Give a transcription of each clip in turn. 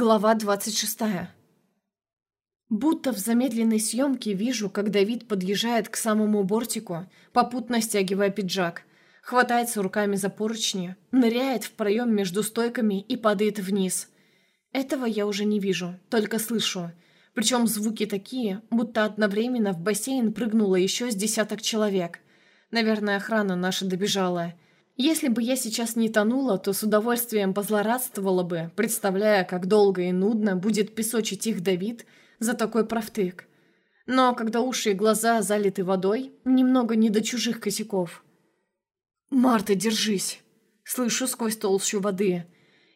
Глава 26. Будто в замедленной съемке вижу, как Давид подъезжает к самому бортику, попутно стягивая пиджак, хватается руками за поручни, ныряет в проем между стойками и падает вниз. Этого я уже не вижу, только слышу. Причем звуки такие, будто одновременно в бассейн прыгнуло еще с десяток человек. Наверное, охрана наша добежала. Если бы я сейчас не тонула, то с удовольствием позлорадствовала бы, представляя, как долго и нудно будет песочить их Давид за такой профтык. Но когда уши и глаза залиты водой, немного не до чужих косяков. «Марта, держись!» Слышу сквозь толщу воды.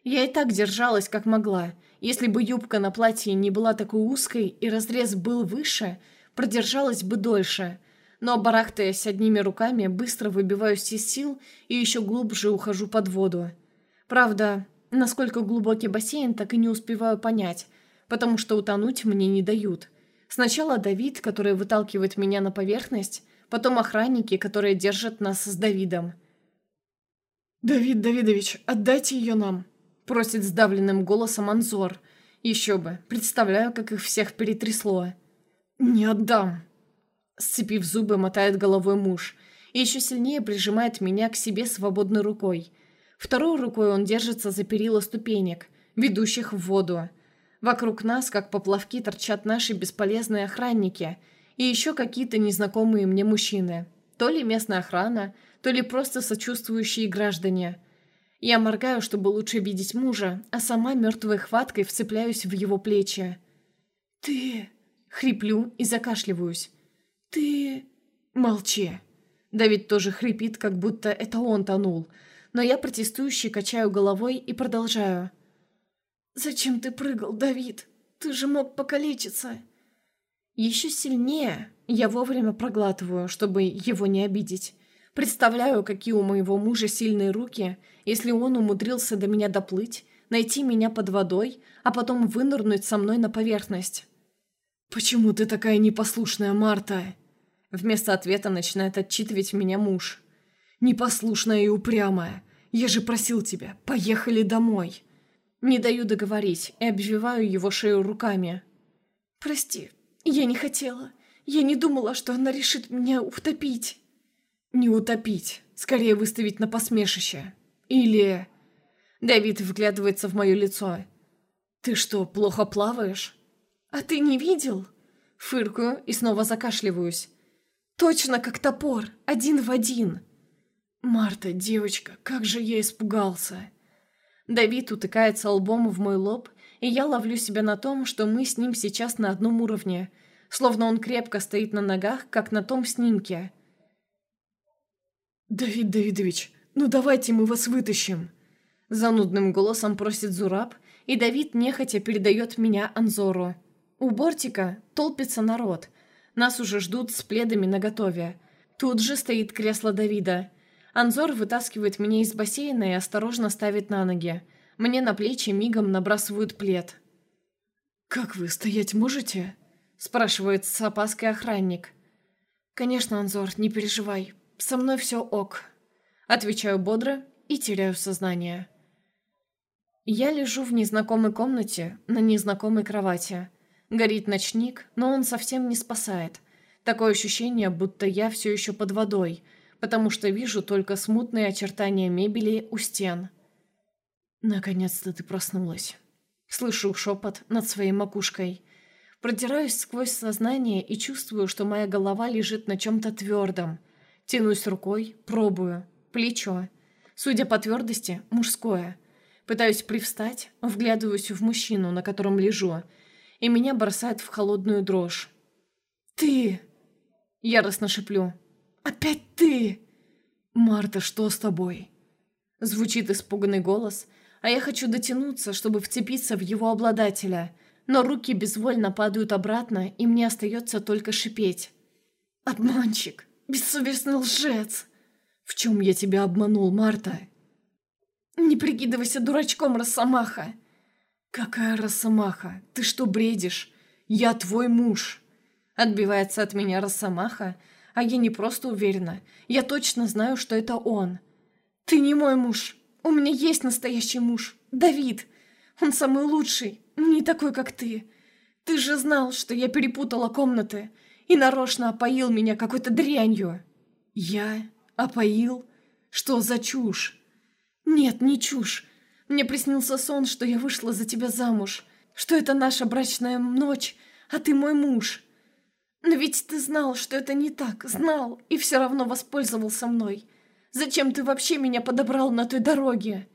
Я и так держалась, как могла. Если бы юбка на платье не была такой узкой и разрез был выше, продержалась бы дольше – но, барахтаясь одними руками, быстро выбиваюсь из сил и еще глубже ухожу под воду. Правда, насколько глубокий бассейн, так и не успеваю понять, потому что утонуть мне не дают. Сначала Давид, который выталкивает меня на поверхность, потом охранники, которые держат нас с Давидом. «Давид Давидович, отдайте ее нам», — просит сдавленным голосом Анзор. «Еще бы, представляю, как их всех перетрясло». «Не отдам», Сцепив зубы, мотает головой муж. И еще сильнее прижимает меня к себе свободной рукой. Второй рукой он держится за перила ступенек, ведущих в воду. Вокруг нас, как поплавки, торчат наши бесполезные охранники и еще какие-то незнакомые мне мужчины. То ли местная охрана, то ли просто сочувствующие граждане. Я моргаю, чтобы лучше видеть мужа, а сама мертвой хваткой вцепляюсь в его плечи. «Ты...» — хриплю и закашливаюсь. «Ты...» «Молчи!» Давид тоже хрипит, как будто это он тонул. Но я протестующе качаю головой и продолжаю. «Зачем ты прыгал, Давид? Ты же мог покалечиться!» Еще сильнее я вовремя проглатываю, чтобы его не обидеть. Представляю, какие у моего мужа сильные руки, если он умудрился до меня доплыть, найти меня под водой, а потом вынырнуть со мной на поверхность. «Почему ты такая непослушная, Марта?» Вместо ответа начинает отчитывать меня муж. «Непослушная и упрямая. Я же просил тебя, поехали домой». Не даю договорить и обвиваю его шею руками. «Прости, я не хотела. Я не думала, что она решит меня утопить». «Не утопить. Скорее выставить на посмешище. Или...» Давид вглядывается в мое лицо. «Ты что, плохо плаваешь?» «А ты не видел?» Фыркаю и снова закашливаюсь. Точно как топор, один в один. Марта, девочка, как же я испугался. Давид утыкается лбом в мой лоб, и я ловлю себя на том, что мы с ним сейчас на одном уровне, словно он крепко стоит на ногах, как на том снимке. «Давид Давидович, ну давайте мы вас вытащим!» Занудным голосом просит Зураб, и Давид нехотя передает меня Анзору. У бортика толпится народ, нас уже ждут с пледами наготове. Тут же стоит кресло Давида. Анзор вытаскивает меня из бассейна и осторожно ставит на ноги. Мне на плечи мигом набрасывают плед. «Как вы, стоять можете?» – спрашивает с опаской охранник. «Конечно, Анзор, не переживай. Со мной все ок». Отвечаю бодро и теряю сознание. Я лежу в незнакомой комнате на незнакомой кровати – Горит ночник, но он совсем не спасает. Такое ощущение, будто я все еще под водой, потому что вижу только смутные очертания мебели у стен. Наконец-то ты проснулась. Слышу шепот над своей макушкой. Продираюсь сквозь сознание и чувствую, что моя голова лежит на чем-то твердом. Тянусь рукой, пробую. Плечо. Судя по твердости, мужское. Пытаюсь привстать, вглядываюсь в мужчину, на котором лежу, и меня бросает в холодную дрожь. «Ты!» Яростно шиплю. «Опять ты!» «Марта, что с тобой?» Звучит испуганный голос, а я хочу дотянуться, чтобы вцепиться в его обладателя, но руки безвольно падают обратно, и мне остается только шипеть. «Обманщик! Бессовестный лжец!» «В чем я тебя обманул, Марта?» «Не прикидывайся дурачком, Росомаха! «Какая росомаха? Ты что бредишь? Я твой муж!» Отбивается от меня росомаха, а я не просто уверена. Я точно знаю, что это он. «Ты не мой муж. У меня есть настоящий муж. Давид. Он самый лучший. не такой, как ты. Ты же знал, что я перепутала комнаты и нарочно опоил меня какой-то дрянью». «Я? Опоил? Что за чушь?» «Нет, не чушь. Мне приснился сон, что я вышла за тебя замуж, что это наша брачная ночь, а ты мой муж. Но ведь ты знал, что это не так, знал, и все равно воспользовался мной. Зачем ты вообще меня подобрал на той дороге?»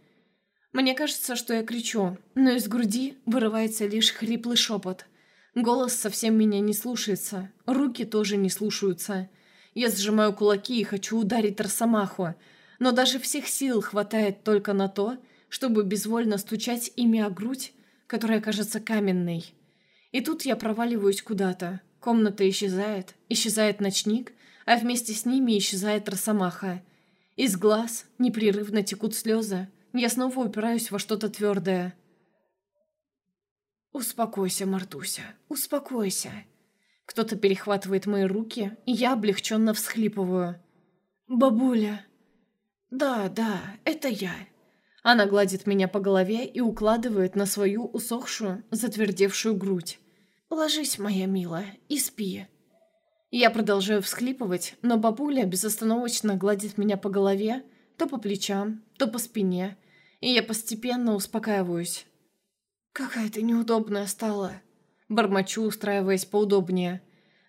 Мне кажется, что я кричу, но из груди вырывается лишь хриплый шепот. Голос совсем меня не слушается, руки тоже не слушаются. Я сжимаю кулаки и хочу ударить Росомаху, но даже всех сил хватает только на то, чтобы безвольно стучать ими о грудь, которая кажется каменной. И тут я проваливаюсь куда-то. Комната исчезает, исчезает ночник, а вместе с ними исчезает Росомаха. Из глаз непрерывно текут слезы, я снова упираюсь во что-то твердое. «Успокойся, Мартуся, успокойся». Кто-то перехватывает мои руки, и я облегченно всхлипываю. «Бабуля!» «Да, да, это я». Она гладит меня по голове и укладывает на свою усохшую, затвердевшую грудь. «Ложись, моя милая, и спи». Я продолжаю всхлипывать, но бабуля безостановочно гладит меня по голове, то по плечам, то по спине, и я постепенно успокаиваюсь. «Какая ты неудобная стала!» Бормочу, устраиваясь поудобнее.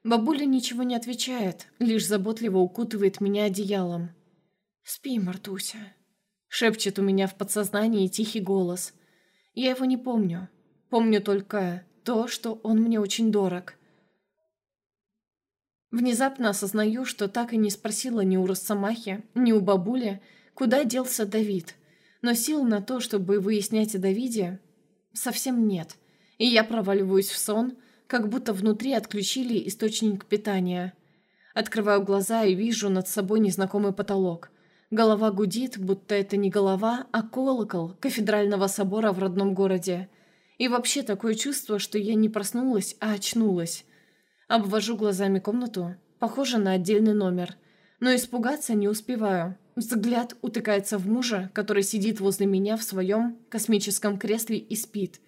Бабуля ничего не отвечает, лишь заботливо укутывает меня одеялом. «Спи, Мартуся», — шепчет у меня в подсознании тихий голос. Я его не помню. Помню только то, что он мне очень дорог. Внезапно осознаю, что так и не спросила ни у Росомахи, ни у бабули, Куда делся Давид? Но сил на то, чтобы выяснять о Давиде, совсем нет. И я проваливаюсь в сон, как будто внутри отключили источник питания. Открываю глаза и вижу над собой незнакомый потолок. Голова гудит, будто это не голова, а колокол кафедрального собора в родном городе. И вообще такое чувство, что я не проснулась, а очнулась. Обвожу глазами комнату, похоже на отдельный номер. Но испугаться не успеваю. Взгляд утыкается в мужа, который сидит возле меня в своем космическом кресле и спит.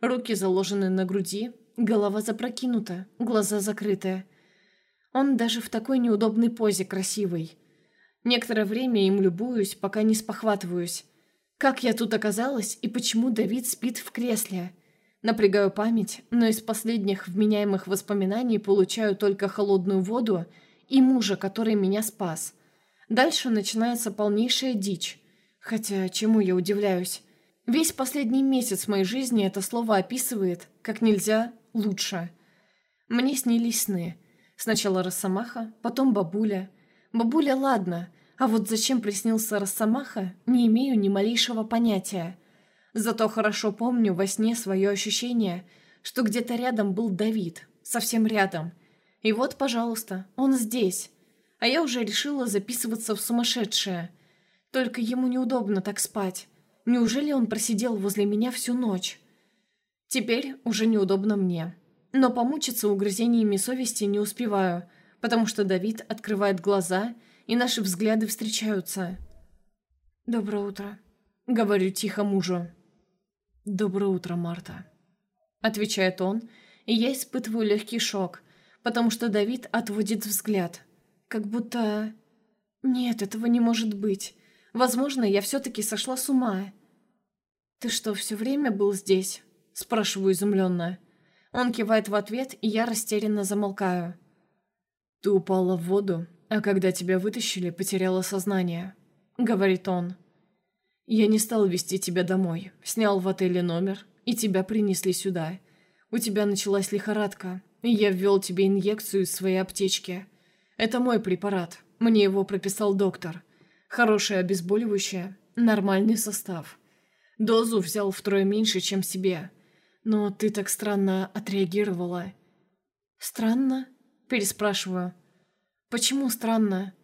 Руки заложены на груди, голова запрокинута, глаза закрыты. Он даже в такой неудобной позе красивый. Некоторое время им любуюсь, пока не спохватываюсь. Как я тут оказалась и почему Давид спит в кресле? Напрягаю память, но из последних вменяемых воспоминаний получаю только холодную воду и мужа, который меня спас – Дальше начинается полнейшая дичь. Хотя, чему я удивляюсь? Весь последний месяц моей жизни это слово описывает, как нельзя, лучше. Мне снились сны. Сначала Росомаха, потом бабуля. Бабуля, ладно, а вот зачем приснился Росомаха, не имею ни малейшего понятия. Зато хорошо помню во сне свое ощущение, что где-то рядом был Давид, совсем рядом. И вот, пожалуйста, он здесь а я уже решила записываться в сумасшедшее. Только ему неудобно так спать. Неужели он просидел возле меня всю ночь? Теперь уже неудобно мне. Но помучиться угрызениями совести не успеваю, потому что Давид открывает глаза, и наши взгляды встречаются. «Доброе утро», — говорю тихо мужу. «Доброе утро, Марта», — отвечает он, и я испытываю легкий шок, потому что Давид отводит взгляд — как будто... Нет, этого не может быть. Возможно, я все-таки сошла с ума. «Ты что, все время был здесь?» Спрашиваю изумленно. Он кивает в ответ, и я растерянно замолкаю. «Ты упала в воду, а когда тебя вытащили, потеряла сознание», — говорит он. «Я не стал вести тебя домой, снял в отеле номер, и тебя принесли сюда. У тебя началась лихорадка, и я ввел тебе инъекцию из своей аптечки. Это мой препарат. Мне его прописал доктор. Хорошее обезболивающее, нормальный состав. Дозу взял втрое меньше, чем себе. Но ты так странно отреагировала. Странно? Переспрашиваю. Почему странно?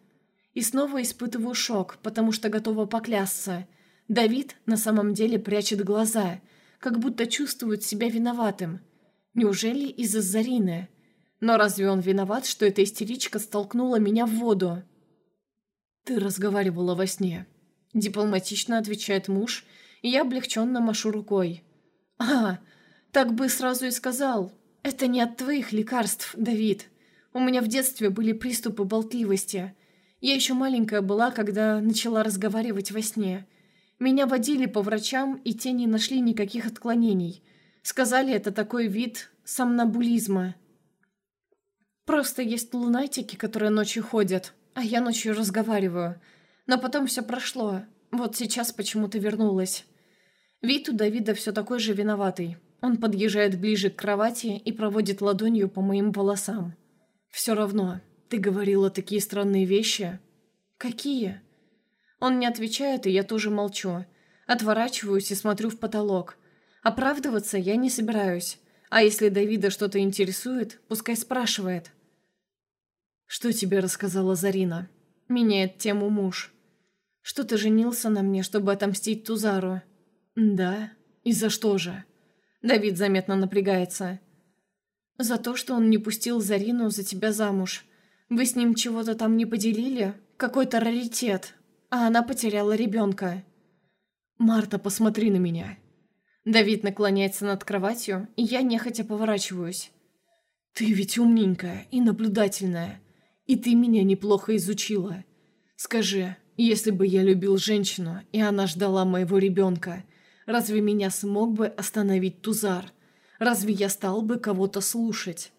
И снова испытываю шок, потому что готова поклясться. Давид на самом деле прячет глаза, как будто чувствует себя виноватым. Неужели из-за Зарины? Но разве он виноват, что эта истеричка столкнула меня в воду? «Ты разговаривала во сне», — дипломатично отвечает муж, и я облегченно машу рукой. «А, Так бы сразу и сказал. Это не от твоих лекарств, Давид. У меня в детстве были приступы болтливости. Я еще маленькая была, когда начала разговаривать во сне. Меня водили по врачам, и те не нашли никаких отклонений. Сказали, это такой вид сомнамбулизма. Просто есть лунатики, которые ночью ходят, а я ночью разговариваю. Но потом все прошло. Вот сейчас почему-то вернулась. Вид у Давида все такой же виноватый. Он подъезжает ближе к кровати и проводит ладонью по моим волосам. «Все равно, ты говорила такие странные вещи». «Какие?» Он не отвечает, и я тоже молчу. Отворачиваюсь и смотрю в потолок. Оправдываться я не собираюсь. А если Давида что-то интересует, пускай спрашивает. «Что тебе рассказала Зарина?» Меняет тему муж. «Что ты женился на мне, чтобы отомстить Тузару?» «Да? И за что же?» Давид заметно напрягается. «За то, что он не пустил Зарину за тебя замуж. Вы с ним чего-то там не поделили? Какой-то раритет. А она потеряла ребенка». «Марта, посмотри на меня». Давид наклоняется над кроватью, и я нехотя поворачиваюсь. «Ты ведь умненькая и наблюдательная, и ты меня неплохо изучила. Скажи, если бы я любил женщину, и она ждала моего ребенка, разве меня смог бы остановить Тузар? Разве я стал бы кого-то слушать?»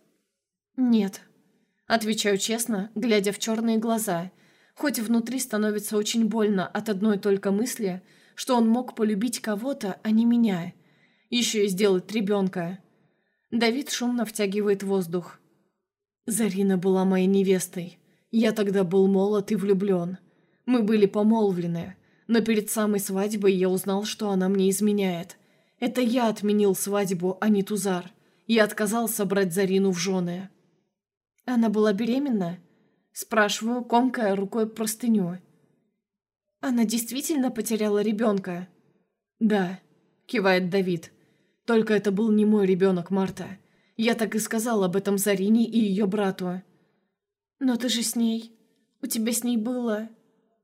«Нет», — отвечаю честно, глядя в черные глаза, хоть внутри становится очень больно от одной только мысли, что он мог полюбить кого-то, а не меня. Еще и сделать ребенка. Давид шумно втягивает воздух. Зарина была моей невестой. Я тогда был молод и влюблен. Мы были помолвлены, но перед самой свадьбой я узнал, что она мне изменяет. Это я отменил свадьбу, а не Тузар. Я отказался брать Зарину в жены. Она была беременна? Спрашиваю, комкая рукой простыню. Она действительно потеряла ребенка? Да, кивает Давид. Только это был не мой ребенок, Марта. Я так и сказал об этом Зарине и ее брату. Но ты же с ней. У тебя с ней было.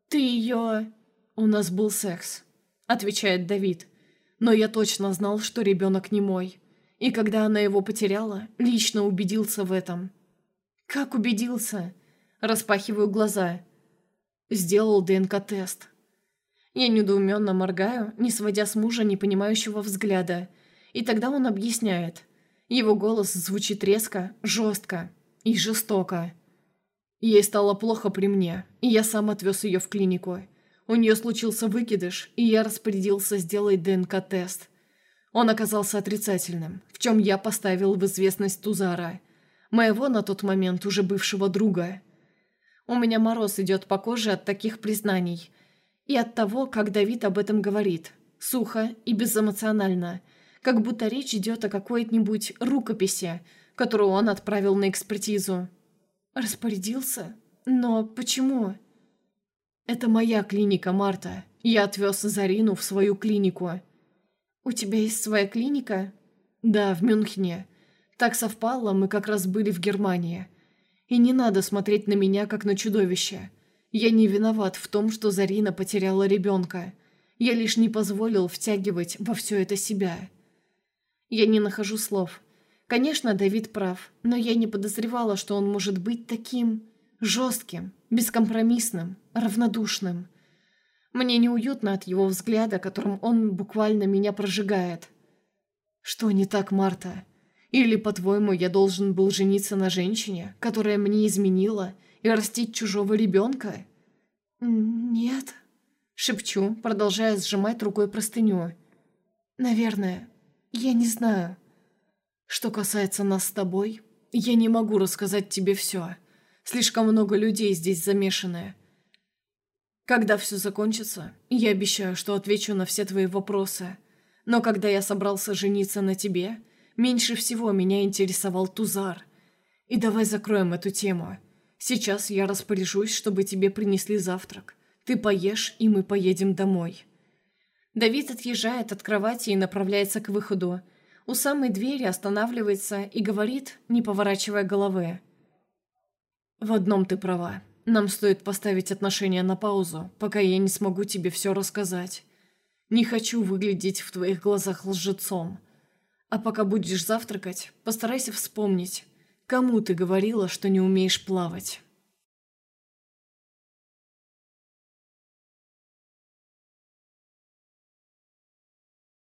Ты ее... У нас был секс, отвечает Давид. Но я точно знал, что ребенок не мой. И когда она его потеряла, лично убедился в этом. Как убедился? Распахиваю глаза. Сделал ДНК-тест. Я недоуменно моргаю, не сводя с мужа непонимающего взгляда. И тогда он объясняет. Его голос звучит резко, жестко и жестоко. Ей стало плохо при мне, и я сам отвез ее в клинику. У нее случился выкидыш, и я распорядился сделать ДНК-тест. Он оказался отрицательным, в чем я поставил в известность Тузара, моего на тот момент уже бывшего друга – у меня мороз идет по коже от таких признаний. И от того, как Давид об этом говорит. Сухо и безэмоционально. Как будто речь идет о какой-нибудь рукописи, которую он отправил на экспертизу. Распорядился? Но почему? Это моя клиника, Марта. Я отвез Зарину в свою клинику. У тебя есть своя клиника? Да, в Мюнхене. Так совпало, мы как раз были в Германии. И не надо смотреть на меня, как на чудовище. Я не виноват в том, что Зарина потеряла ребенка. Я лишь не позволил втягивать во все это себя. Я не нахожу слов. Конечно, Давид прав, но я не подозревала, что он может быть таким жестким, бескомпромиссным, равнодушным. Мне неуютно от его взгляда, которым он буквально меня прожигает. «Что не так, Марта?» Или, по-твоему, я должен был жениться на женщине, которая мне изменила, и растить чужого ребенка?» «Нет», — шепчу, продолжая сжимать рукой простыню. «Наверное. Я не знаю. Что касается нас с тобой, я не могу рассказать тебе все. Слишком много людей здесь замешаны. Когда все закончится, я обещаю, что отвечу на все твои вопросы. Но когда я собрался жениться на тебе, Меньше всего меня интересовал Тузар. И давай закроем эту тему. Сейчас я распоряжусь, чтобы тебе принесли завтрак. Ты поешь, и мы поедем домой». Давид отъезжает от кровати и направляется к выходу. У самой двери останавливается и говорит, не поворачивая головы. «В одном ты права. Нам стоит поставить отношения на паузу, пока я не смогу тебе все рассказать. Не хочу выглядеть в твоих глазах лжецом. А пока будешь завтракать, постарайся вспомнить, кому ты говорила, что не умеешь плавать.